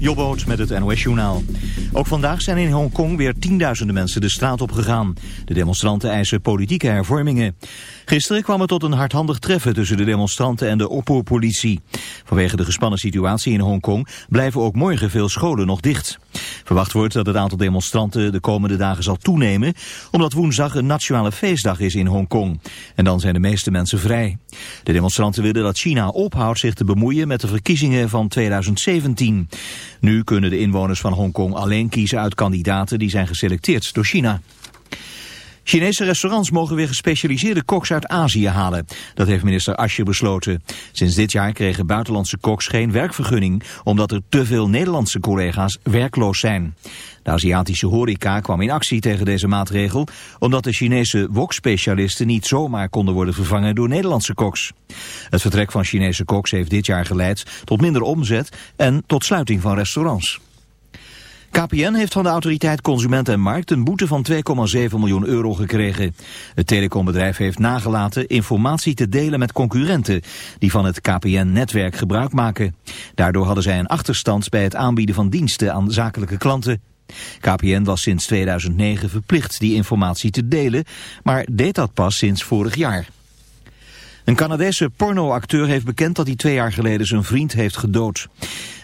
Jobboot met het NOS Journaal. Ook vandaag zijn in Hongkong weer tienduizenden mensen de straat op gegaan. De demonstranten eisen politieke hervormingen. Gisteren kwam het tot een hardhandig treffen tussen de demonstranten en de oppoorpolitie. Vanwege de gespannen situatie in Hongkong blijven ook morgen veel scholen nog dicht. Verwacht wordt dat het aantal demonstranten de komende dagen zal toenemen... omdat woensdag een nationale feestdag is in Hongkong. En dan zijn de meeste mensen vrij. De demonstranten willen dat China ophoudt zich te bemoeien met de verkiezingen van 2017. Nu kunnen de inwoners van Hongkong alleen kiezen uit kandidaten die zijn geselecteerd door China. Chinese restaurants mogen weer gespecialiseerde koks uit Azië halen. Dat heeft minister Asje besloten. Sinds dit jaar kregen buitenlandse koks geen werkvergunning... omdat er te veel Nederlandse collega's werkloos zijn. De Aziatische horeca kwam in actie tegen deze maatregel... omdat de Chinese wokspecialisten niet zomaar konden worden vervangen door Nederlandse koks. Het vertrek van Chinese koks heeft dit jaar geleid tot minder omzet... en tot sluiting van restaurants. KPN heeft van de autoriteit Consument en Markt een boete van 2,7 miljoen euro gekregen. Het telecombedrijf heeft nagelaten informatie te delen met concurrenten die van het KPN-netwerk gebruik maken. Daardoor hadden zij een achterstand bij het aanbieden van diensten aan zakelijke klanten. KPN was sinds 2009 verplicht die informatie te delen, maar deed dat pas sinds vorig jaar. Een Canadese pornoacteur heeft bekend dat hij twee jaar geleden zijn vriend heeft gedood.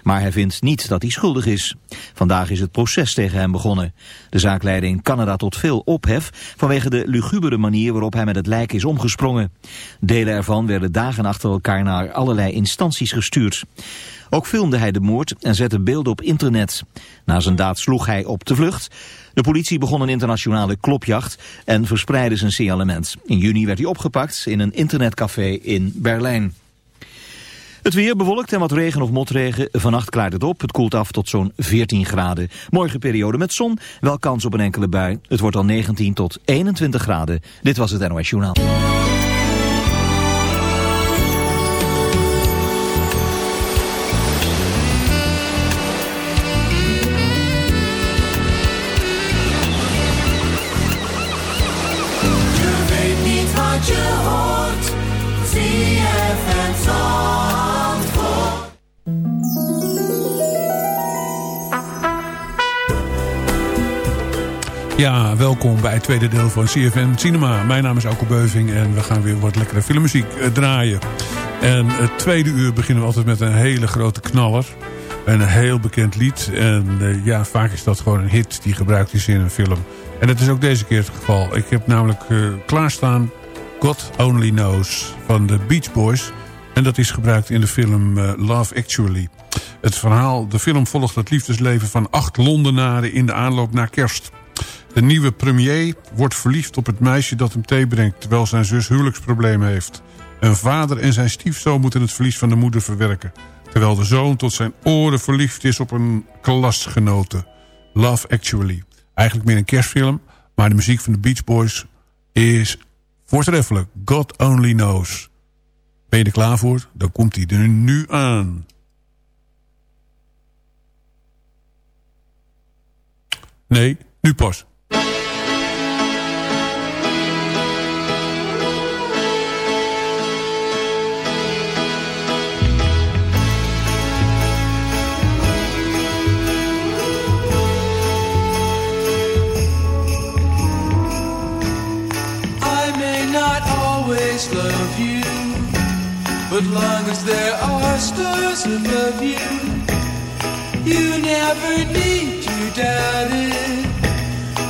Maar hij vindt niet dat hij schuldig is. Vandaag is het proces tegen hem begonnen. De zaak leidde in Canada tot veel ophef vanwege de lugubere manier waarop hij met het lijk is omgesprongen. Delen ervan werden dagen achter elkaar naar allerlei instanties gestuurd. Ook filmde hij de moord en zette beelden op internet. Na zijn daad sloeg hij op de vlucht. De politie begon een internationale klopjacht en verspreidde zijn signalement. In juni werd hij opgepakt in een internetcafé in Berlijn. Het weer bewolkt en wat regen of motregen. Vannacht klaart het op. Het koelt af tot zo'n 14 graden. Morgen periode met zon. Wel kans op een enkele bui. Het wordt al 19 tot 21 graden. Dit was het NOS Journaal. Ja, welkom bij het tweede deel van CFN Cinema. Mijn naam is Alko Beuving en we gaan weer wat lekkere filmmuziek eh, draaien. En het tweede uur beginnen we altijd met een hele grote knaller. Een heel bekend lied. En uh, ja, vaak is dat gewoon een hit die gebruikt is in een film. En dat is ook deze keer het geval. Ik heb namelijk uh, klaarstaan God Only Knows van de Beach Boys. En dat is gebruikt in de film Love Actually. Het verhaal, de film volgt het liefdesleven van acht Londenaren in de aanloop naar kerst. De nieuwe premier wordt verliefd op het meisje dat hem thee brengt... terwijl zijn zus huwelijksproblemen heeft. Een vader en zijn stiefzoon moeten het verlies van de moeder verwerken... terwijl de zoon tot zijn oren verliefd is op een klasgenote. Love Actually. Eigenlijk meer een kerstfilm, maar de muziek van de Beach Boys is voortreffelijk. God Only Knows. Ben je er klaar voor? Dan komt hij er nu aan. Nee, nu pas. love you. But long as there are stars above you, you never need to doubt it.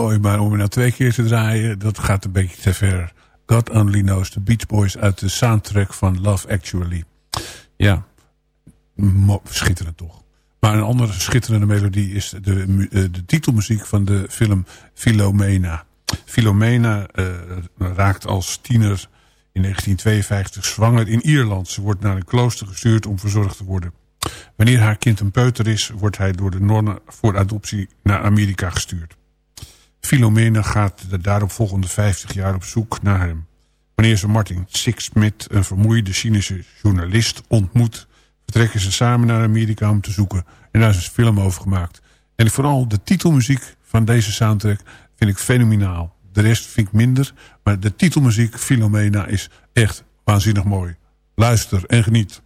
mooi, maar om er nou twee keer te draaien... dat gaat een beetje te ver. God Only Knows, de Beach Boys uit de soundtrack van Love Actually. Ja, schitterend toch. Maar een andere schitterende melodie is de, eh, de titelmuziek van de film Philomena. Philomena eh, raakt als tiener in 1952 zwanger in Ierland. Ze wordt naar een klooster gestuurd om verzorgd te worden. Wanneer haar kind een peuter is, wordt hij door de nonnen voor adoptie naar Amerika gestuurd. Philomena gaat de daaropvolgende 50 jaar op zoek naar hem. Wanneer ze Martin Sixsmith, een vermoeide cynische journalist, ontmoet... vertrekken ze samen naar Amerika om te zoeken. En daar is een film over gemaakt. En vooral de titelmuziek van deze soundtrack vind ik fenomenaal. De rest vind ik minder, maar de titelmuziek Philomena is echt waanzinnig mooi. Luister en geniet.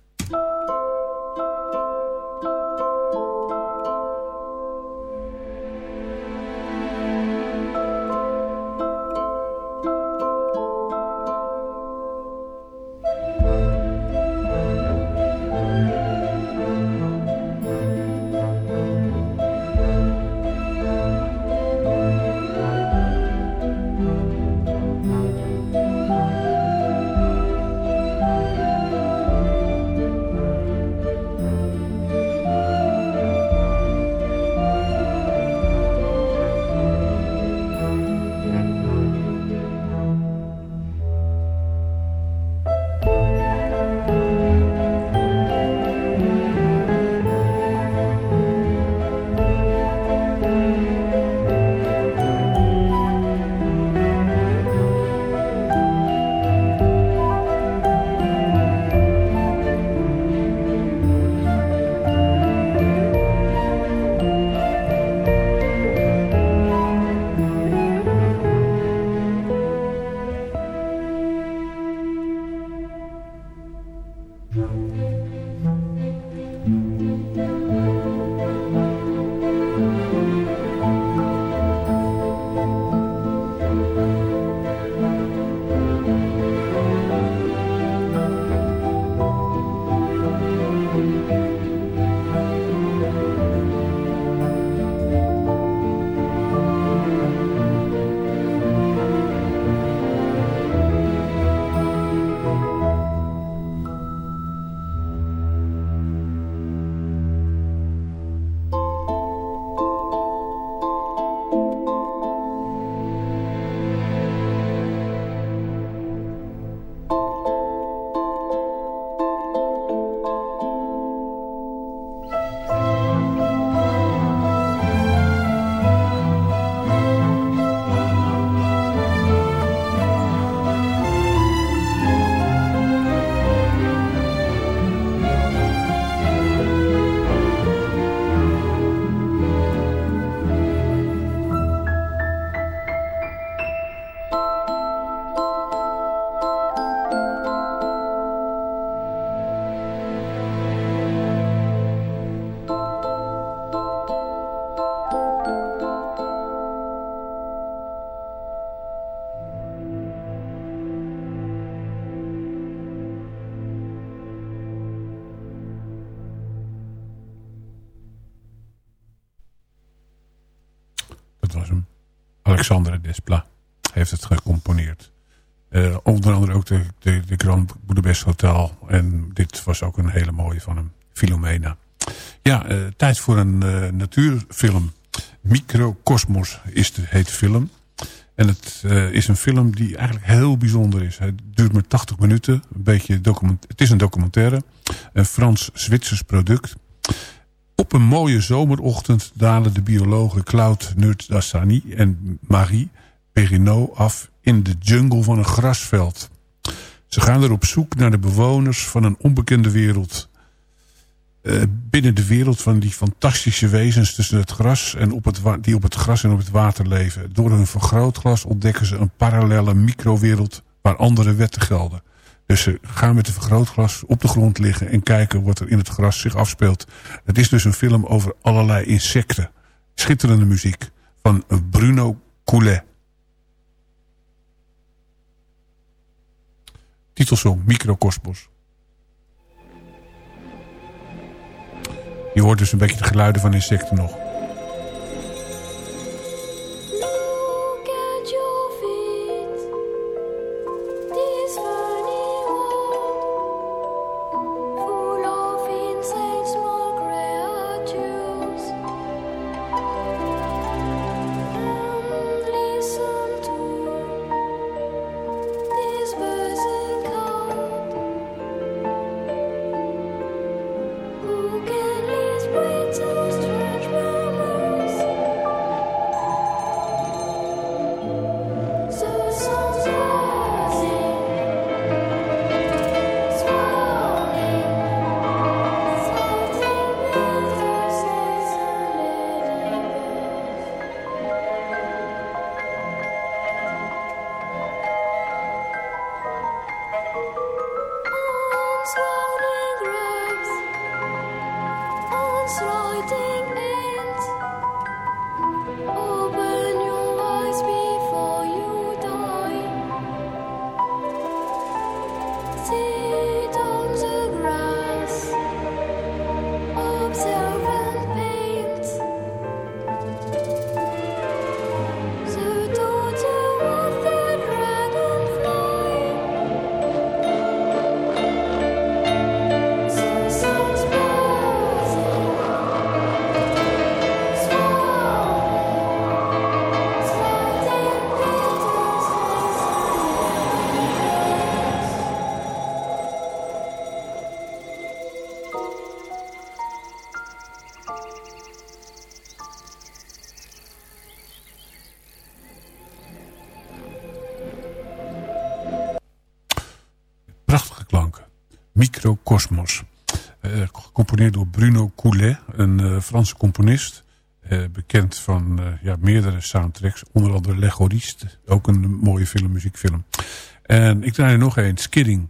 Alexandre Desplat heeft het gecomponeerd. Eh, onder andere ook de, de, de Grand Budapest Hotel. En dit was ook een hele mooie van hem. Filomena. Ja, eh, tijd voor een eh, natuurfilm. Microcosmos is de, heet film. En het is een film die eigenlijk heel bijzonder is. Het duurt maar 80 minuten. Een beetje document het is een documentaire. Een Frans-Zwitsers product. Op een mooie zomerochtend dalen de biologen Claude Nurdassani en Marie Perrineau af in de jungle van een grasveld. Ze gaan er op zoek naar de bewoners van een onbekende wereld. Uh, binnen de wereld van die fantastische wezens tussen het gras en op het die op het gras en op het water leven. Door hun vergrootglas ontdekken ze een parallele microwereld waar andere wetten gelden. Dus ze gaan met de vergrootglas op de grond liggen en kijken wat er in het gras zich afspeelt. Het is dus een film over allerlei insecten. Schitterende muziek van Bruno Coulet. Titelsong Microcosmos. Je hoort dus een beetje de geluiden van insecten nog. Microcosmos. Uh, gecomponeerd door Bruno Coulet, een uh, Franse componist. Uh, bekend van ja, meerdere soundtracks, onder andere Legoriste. Ook een mooie film, muziekfilm. En ik draai er nog een, Skidding.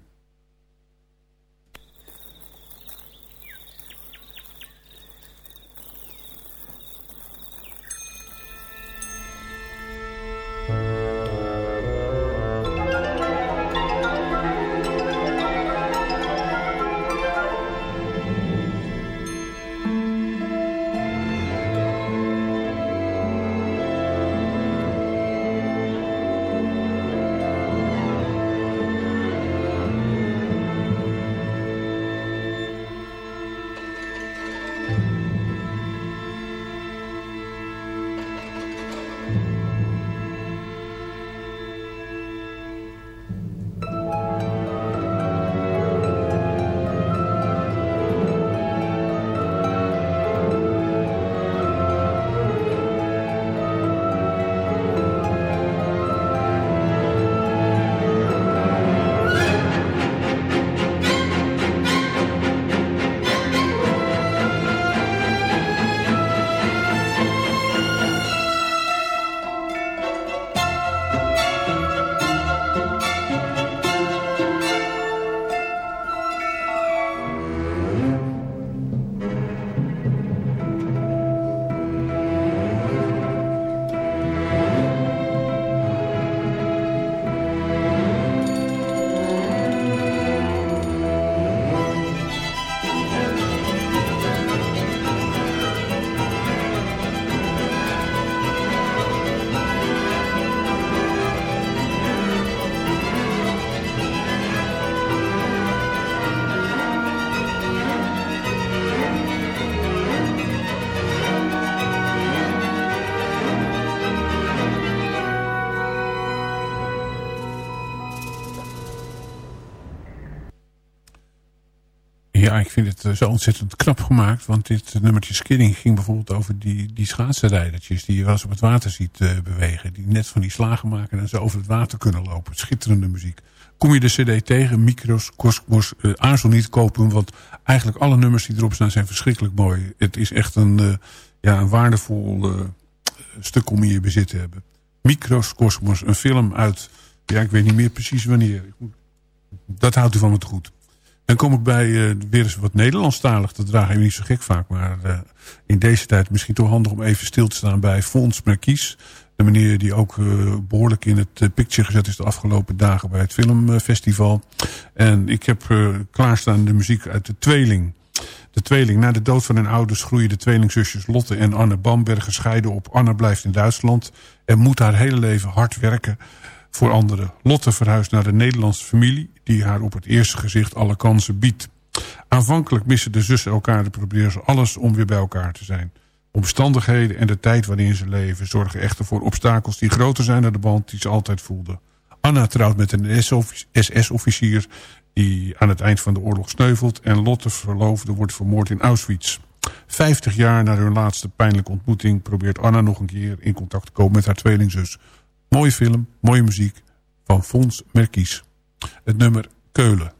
Ik vind het zo ontzettend knap gemaakt. Want dit nummertje Skidding ging bijvoorbeeld over die, die schaatsenrijdertjes... die je wel eens op het water ziet bewegen. Die net van die slagen maken en zo over het water kunnen lopen. Schitterende muziek. Kom je de cd tegen, Micros, Cosmos, uh, aarzel niet kopen. Want eigenlijk alle nummers die erop staan zijn verschrikkelijk mooi. Het is echt een, ja, een waardevol stuk om in je bezit te hebben. Micros, Cosmos, een film uit... Ja, ik weet niet meer precies wanneer. Dat houdt u van me te goed. Dan kom ik bij uh, weer eens wat Nederlandstalig. Dat dragen we niet zo gek vaak. Maar uh, in deze tijd misschien toch handig om even stil te staan bij Fons Merkies. De meneer die ook uh, behoorlijk in het picture gezet is de afgelopen dagen bij het filmfestival. En ik heb klaarstaan de muziek uit De Tweeling. De tweeling. Na de dood van hun ouders groeien de tweelingzusjes Lotte en Anne Bamberg gescheiden op. Anne blijft in Duitsland en moet haar hele leven hard werken voor anderen. Lotte verhuist naar de Nederlandse familie... die haar op het eerste gezicht alle kansen biedt. Aanvankelijk missen de zussen elkaar en proberen ze alles om weer bij elkaar te zijn. Omstandigheden en de tijd waarin ze leven... zorgen echter voor obstakels die groter zijn dan de band die ze altijd voelden. Anna trouwt met een SS-officier die aan het eind van de oorlog sneuvelt... en Lotte verloofde wordt vermoord in Auschwitz. Vijftig jaar na hun laatste pijnlijke ontmoeting... probeert Anna nog een keer in contact te komen met haar tweelingzus... Mooie film, mooie muziek van Fons Merkies. Het nummer Keulen.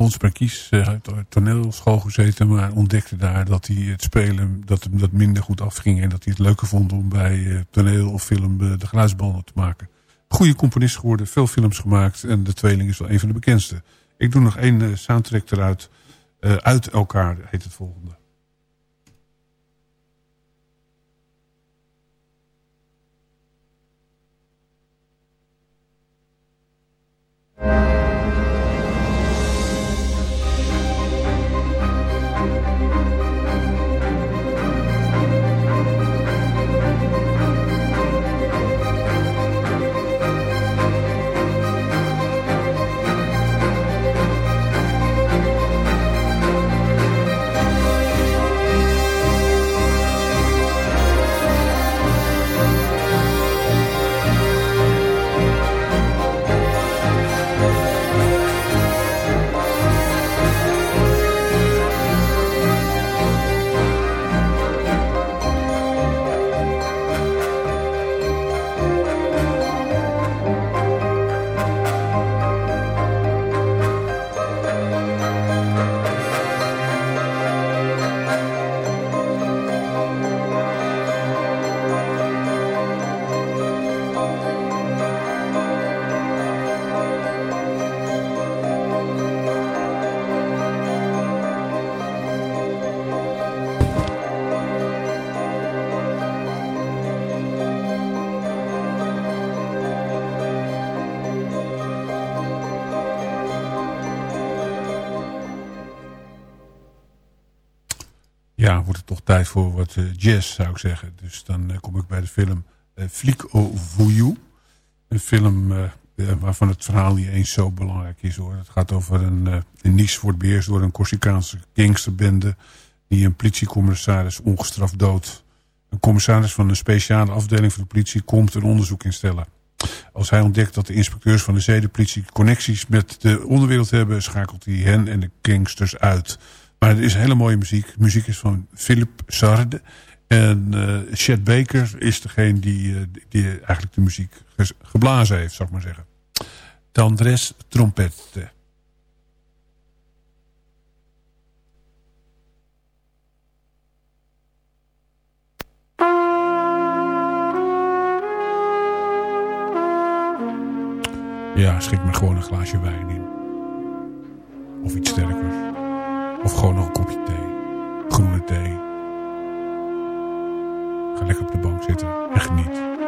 Fons Perkies eh, uit de toneelschool gezeten. Maar ontdekte daar dat hij het spelen dat hem dat minder goed afging. En dat hij het leuker vond om bij eh, toneel of film eh, de geluidsbanden te maken. Goede componist geworden, veel films gemaakt. En de tweeling is wel een van de bekendste. Ik doe nog één soundtrack eruit. Uit elkaar heet het volgende. Ja, wordt het toch tijd voor wat uh, jazz, zou ik zeggen. Dus dan uh, kom ik bij de film uh, Flic au Voyou. Een film waarvan het verhaal niet eens zo belangrijk is. hoor. Het gaat over een, een Nice wordt beheerst door een Corsicaanse gangsterbende... die een politiecommissaris ongestraft dood. Een commissaris van een speciale afdeling van de politie komt een onderzoek instellen. Als hij ontdekt dat de inspecteurs van de zedenpolitie connecties met de onderwereld hebben... schakelt hij hen en de gangsters uit... Maar het is hele mooie muziek. muziek is van Philip Sarde. En uh, Chet Baker is degene die, uh, die eigenlijk de muziek geblazen heeft, zou ik maar zeggen. Tandres Trompette. Ja, schik me gewoon een glaasje wijn in. Of iets sterkers. Of gewoon nog een kopje thee. Groene thee. Ga lekker op de bank zitten. Echt niet.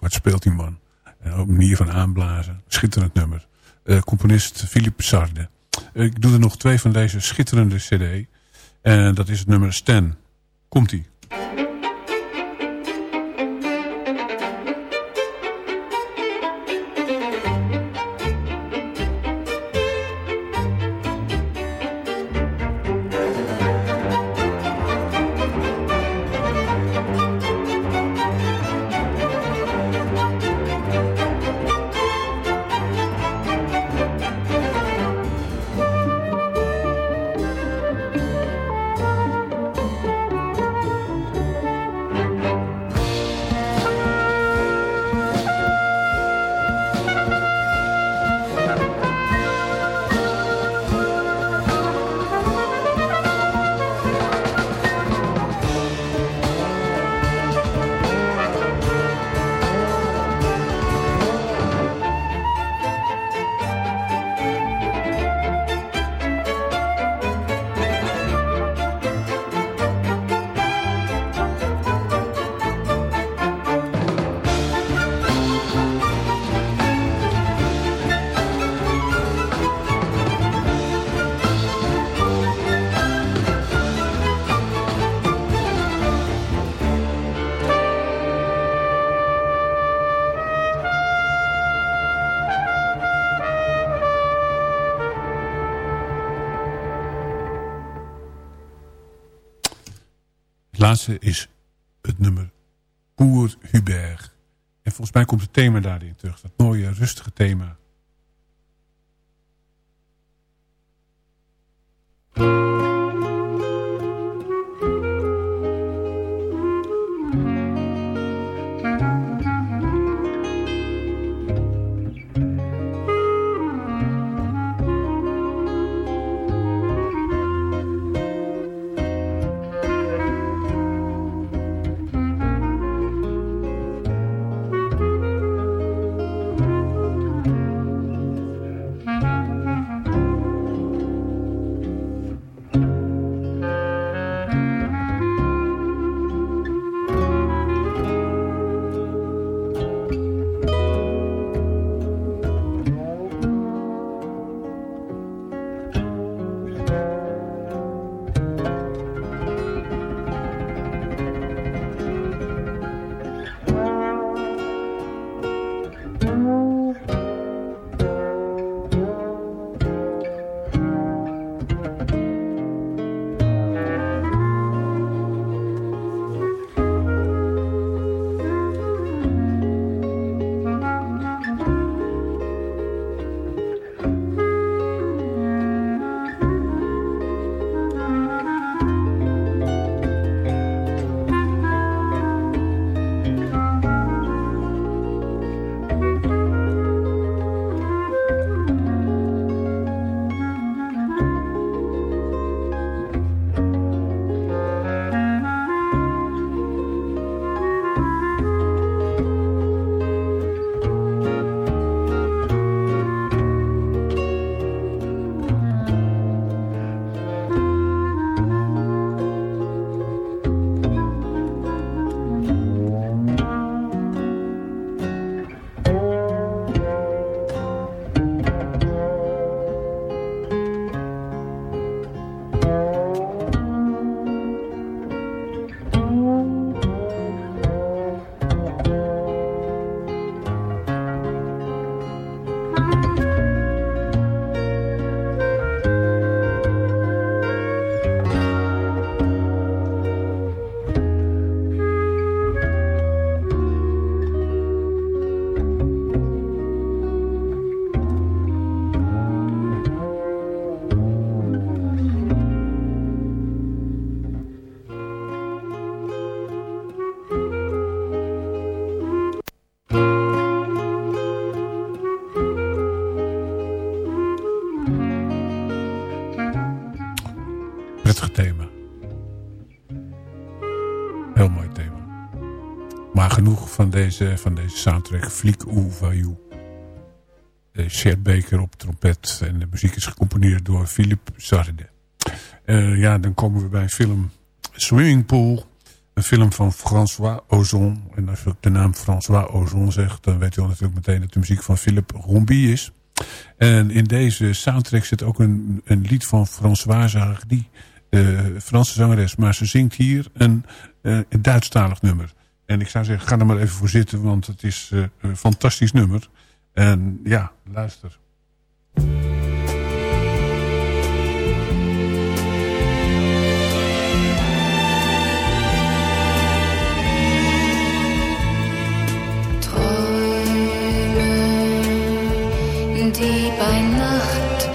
Wat speelt die man? En ook manier van aanblazen. Schitterend nummer. Uh, componist Philippe Sarde. ik doe er nog twee van deze schitterende cd. En dat is het nummer Stan. Komt-ie. Laatste is het nummer Boer Hubert. En volgens mij komt het thema daarin terug. Dat mooie, rustige thema. Van deze soundtrack Fliek ou Vayou. Shert Baker op trompet en de muziek is gecomponeerd door Philippe Sarde. Uh, ja, dan komen we bij film Swimming Pool. Een film van François Ozon. En als ik de naam François Ozon zeg... dan weet u al natuurlijk meteen dat de muziek van Philippe Rombi is. En in deze soundtrack zit ook een, een lied van Françoise Hardy. Uh, Franse zangeres. Maar ze zingt hier een, uh, een Duitsstalig nummer. En ik zou zeggen, ga er maar even voor zitten. Want het is uh, een fantastisch nummer. En ja, luister. die bei Nacht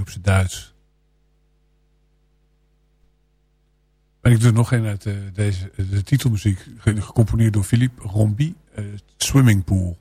Op zijn Duits. En ik doe nog een uit eh, deze, de titelmuziek, ge- gecomponeerd door Philippe Rombi, eh, Swimming Pool.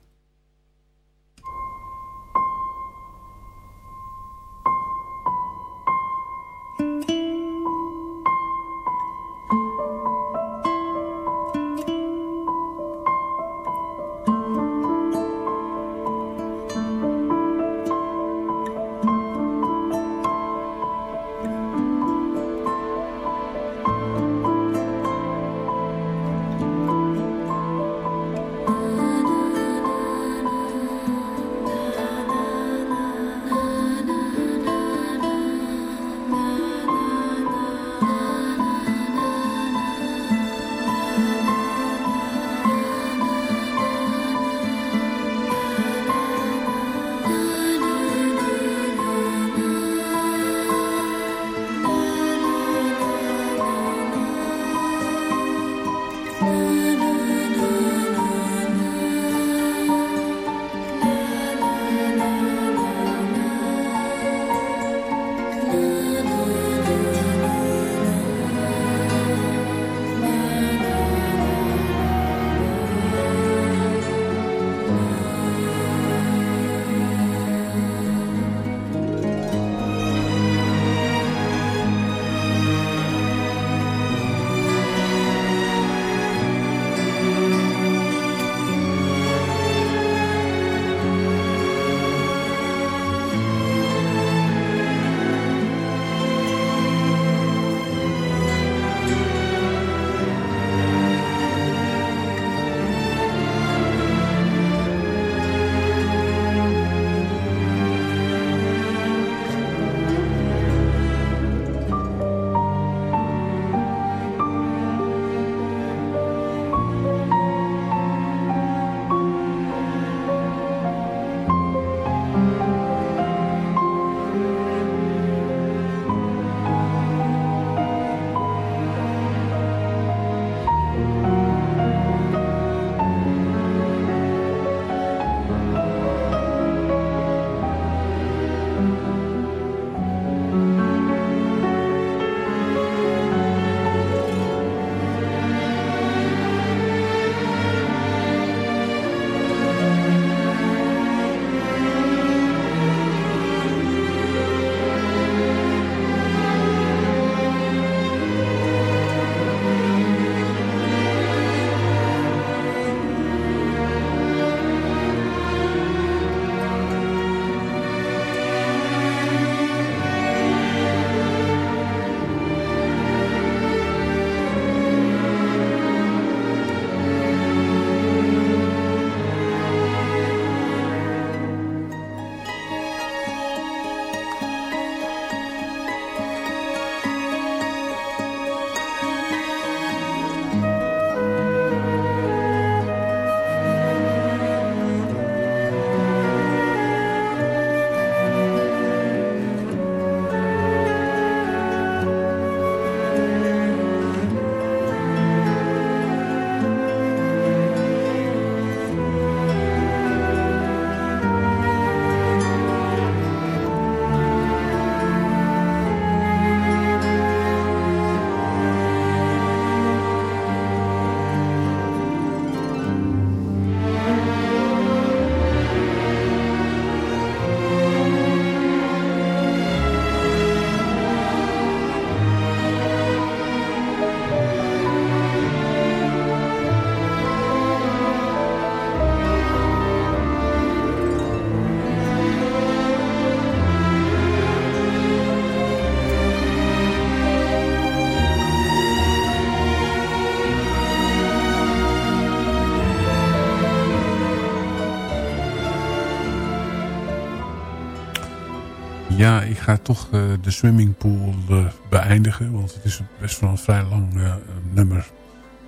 Ga toch uh, de swimmingpool uh, beëindigen. Want het is best wel een vrij lang uh, nummer.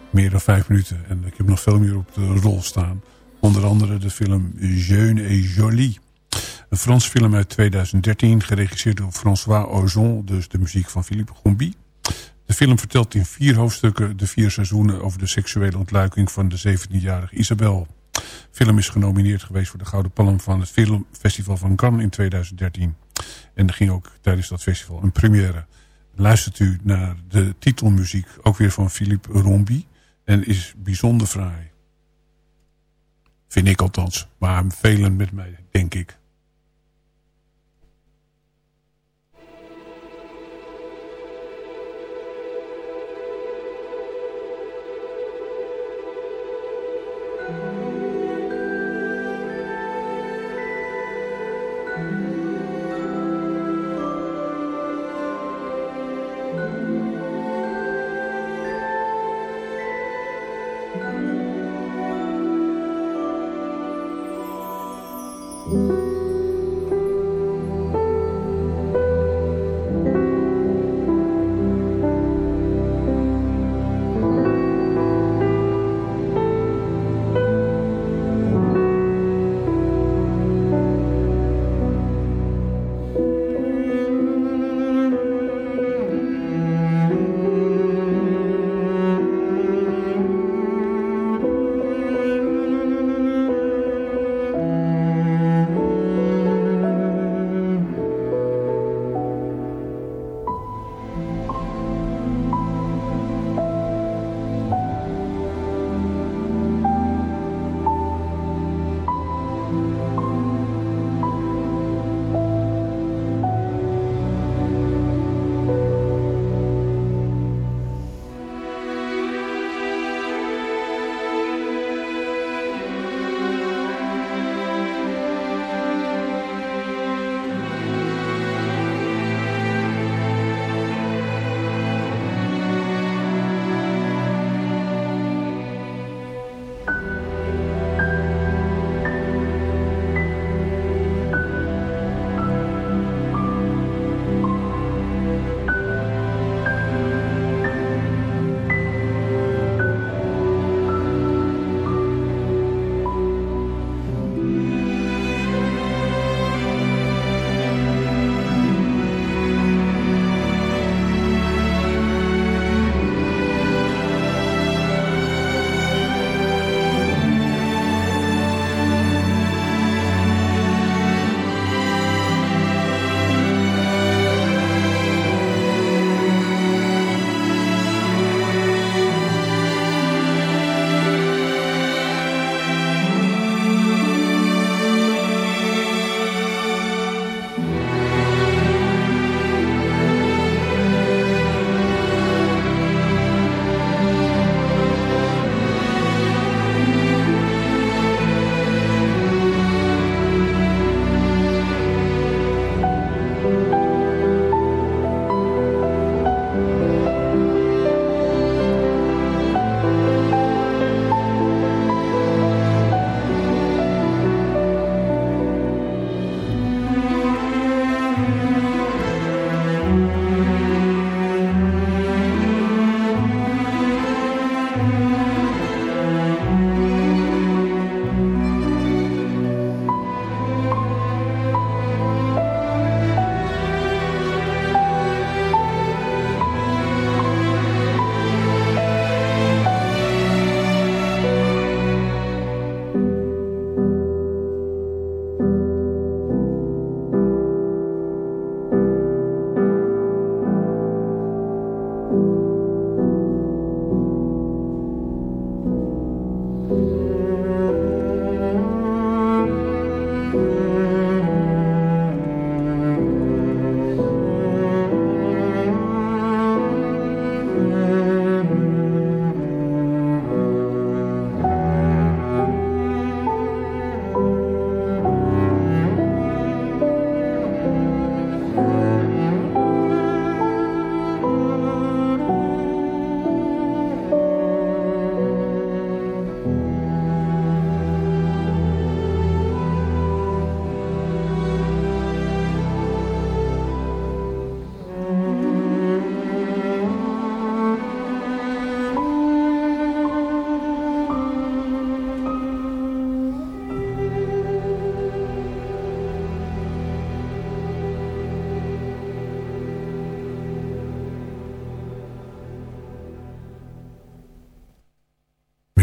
Meer dan vijf minuten. En ik heb nog veel meer op de rol staan. Onder andere de film Jeune et Jolie. Een Frans film uit 2013. Geregisseerd door François Ozon. Dus de muziek van Philippe Gombi. De film vertelt in vier hoofdstukken de vier seizoenen... over de seksuele ontluiking van de 17-jarige Isabel. De film is genomineerd geweest voor de Gouden Palm... van het Filmfestival van Cannes in 2013. En er ging ook tijdens dat festival een première. Luistert u naar de titelmuziek, ook weer van Philippe Rombi. En is bijzonder fraai. Vind ik althans. Maar velen met mij, denk ik.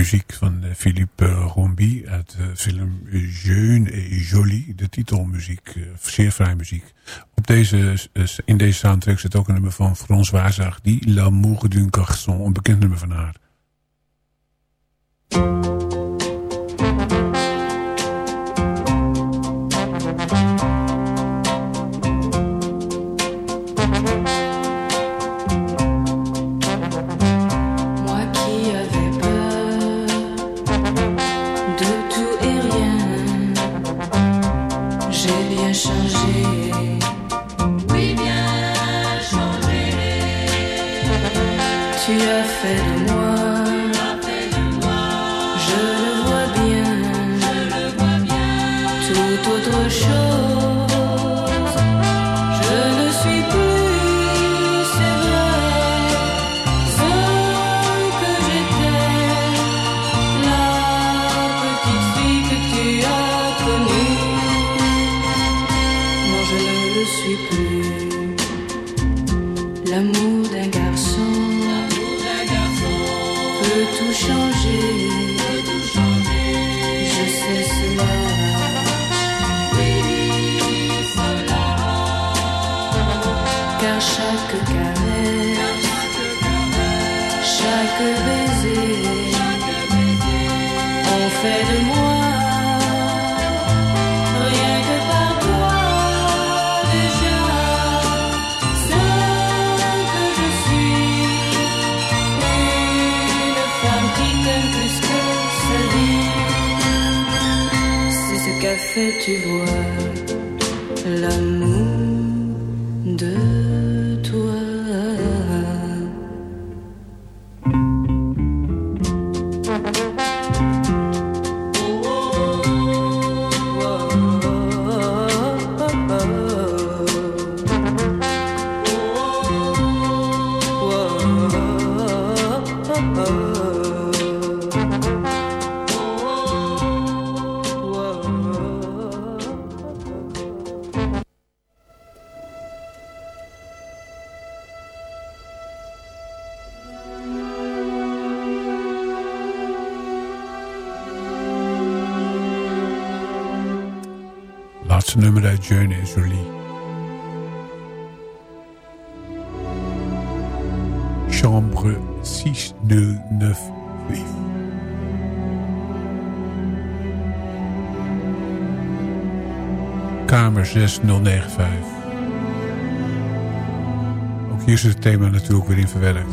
Muziek van eh, Philippe Rombi uit de film Jeune et Jolie. De titelmuziek, eh, zeer vrij muziek. Op deze, in deze soundtrack zit ook een nummer van François Hardy, L'amour d'un garçon, een bekend nummer van haar. Tu vois l'amour Ook hier is het thema natuurlijk weer in verwerkt.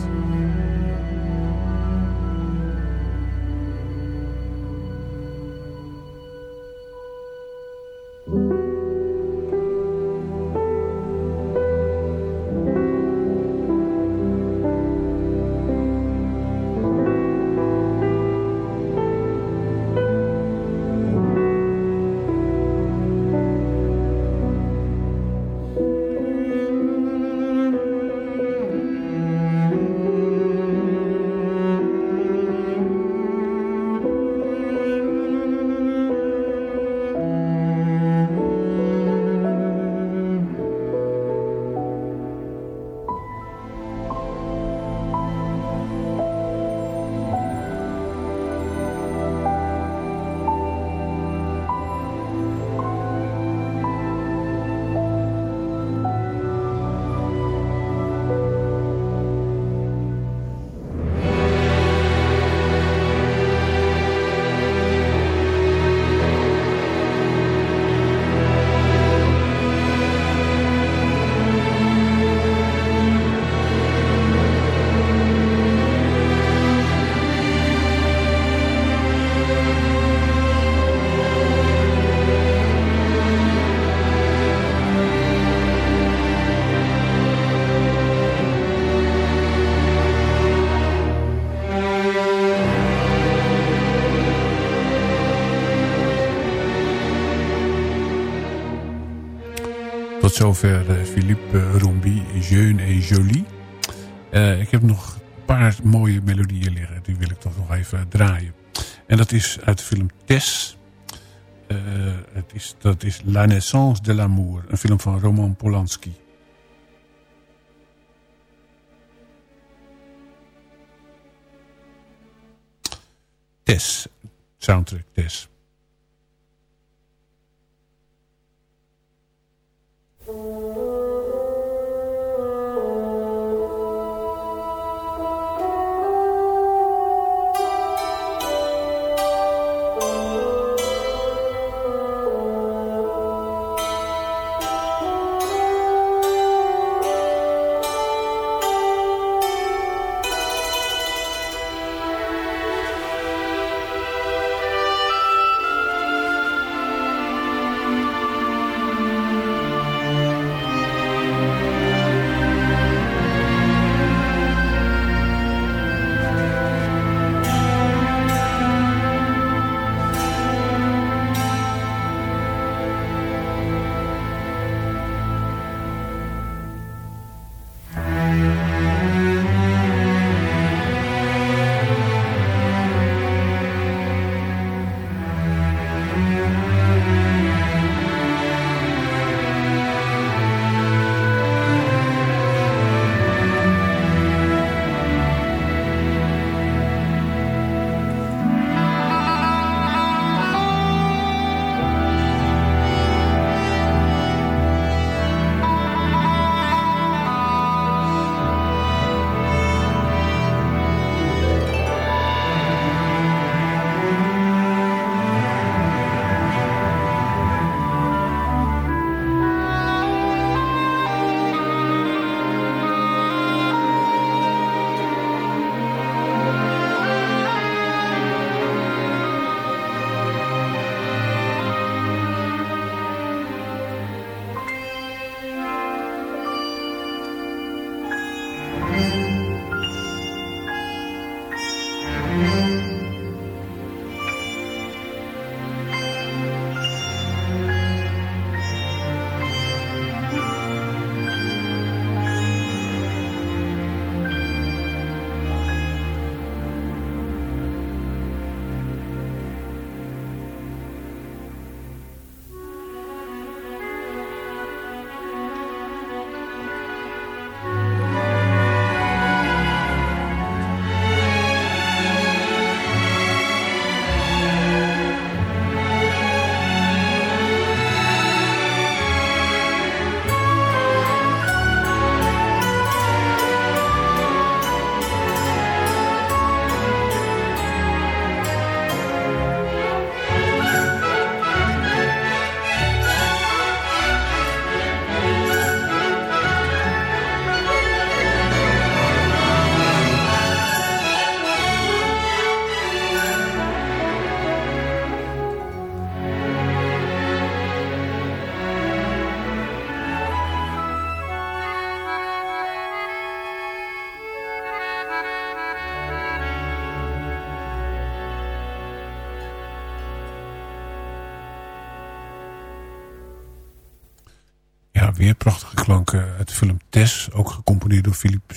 Zover uh, Philippe Rombi, Jeune et Jolie. Uh, ik heb nog een paar mooie melodieën liggen. Die wil ik toch nog even draaien. En dat is uit de film Tess. Het is, dat is La Naissance de l'amour. Een film van Roman Polanski. Tess. Soundtrack Tess.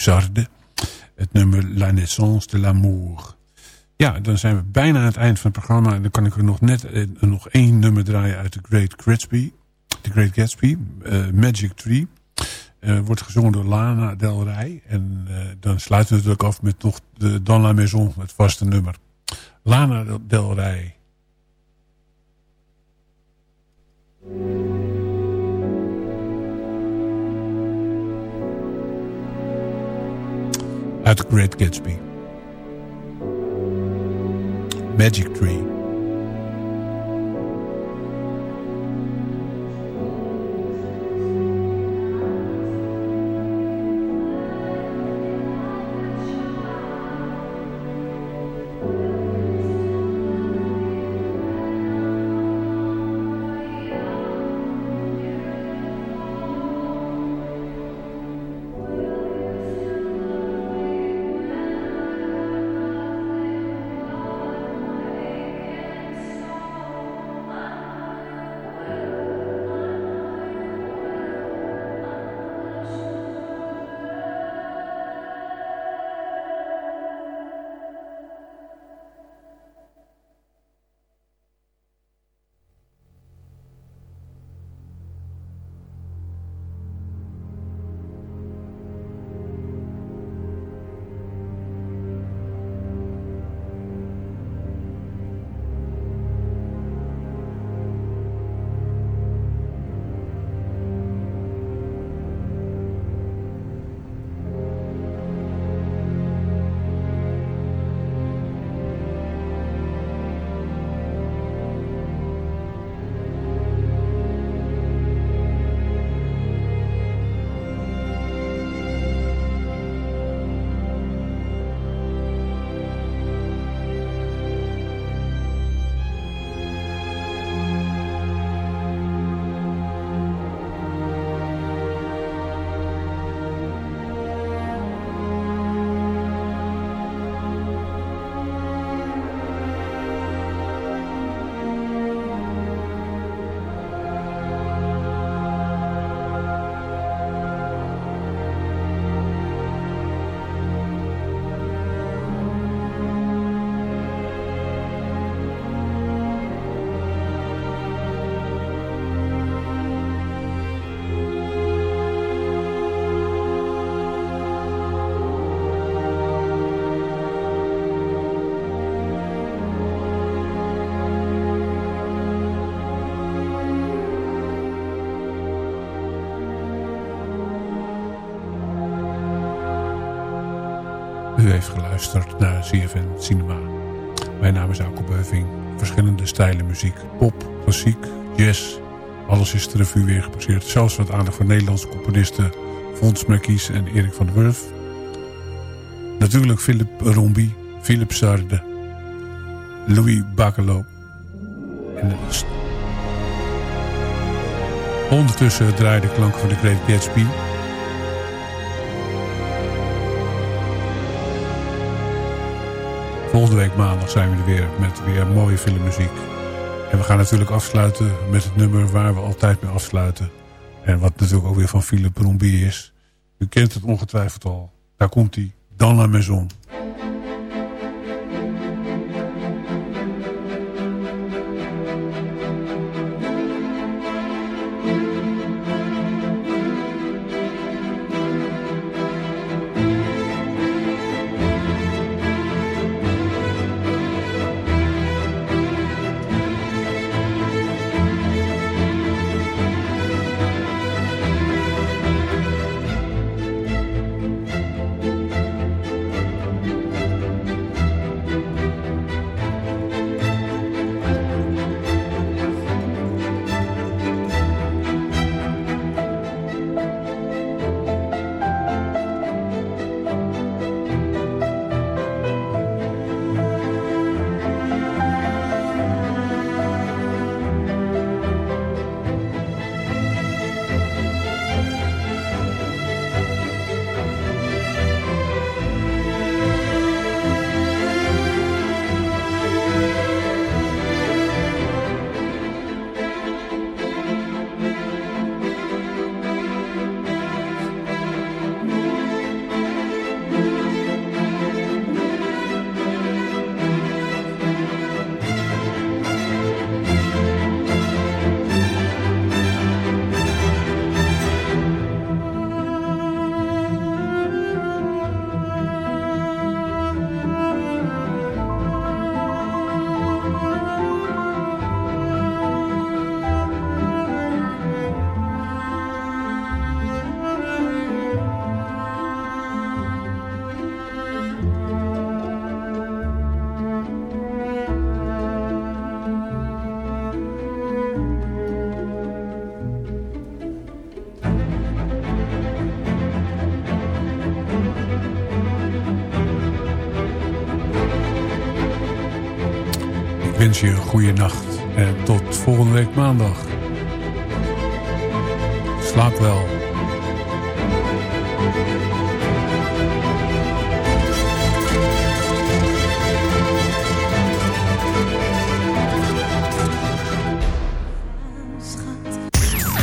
Sarde. Het nummer La Naissance de l'Amour. Ja, dan zijn we bijna aan het eind van het programma. En dan kan ik er nog net eh, nog één nummer draaien uit The Great Gatsby. The Great Gatsby, uh, Magic Tree. Uh, wordt gezongen door Lana Del Rey. En dan sluiten we natuurlijk af met nog de Dans la Maison, het vaste nummer. Lana Del Rey. Uit Great Gatsby. Magic Tree. Live geluisterd naar CFN Cinema. Mijn naam is Auke Beuving. Verschillende stijlen muziek. Pop, klassiek, jazz. Alles is de revue weer gepasseerd. Zelfs wat aandacht van Nederlandse componisten. Fons Merkies en Erik van der Wurf. Natuurlijk Philip Rombi, Philip Sarde, Louis Bacalo. En ondertussen draaide de klanken van de Great Gatsby... Volgende week maandag zijn we er weer met weer mooie filmmuziek. En we gaan natuurlijk afsluiten met het nummer waar we altijd mee afsluiten. En wat natuurlijk ook weer van Philippe Rombi is. U kent het ongetwijfeld al. Daar komt hij, Dans la Maison. Je een goede nacht. En tot volgende week maandag. Slaap wel.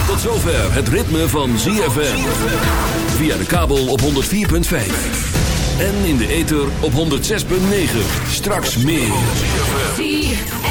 Tot zover het ritme van ZFM. Via de kabel op 104.5. En in de ether op 106.9. Straks meer.